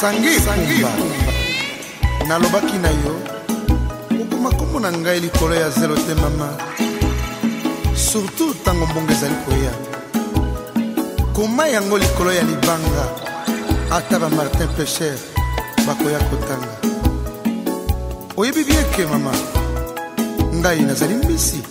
sange sangiba nalobaki na yo okoma nkombo na ngai likolo ya zelo te mama surtout ntango mbongo ezali koya koma yango likolo ya libanga ata ba martin pecher bakoya kotanga oyebi bieke mama ngai nazali mbisi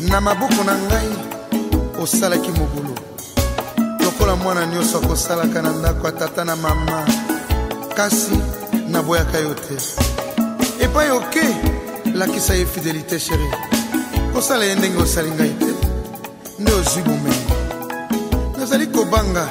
na maboko na ngai osalaki mobulu lokola mwana nyonso akosalaka na ndako ya tata na mama kasi naboyaka yo te epai oke lakisa ye fidelite sheri kosala ye ndenge osali ngai te nde ozwi bomengo nazali kobanga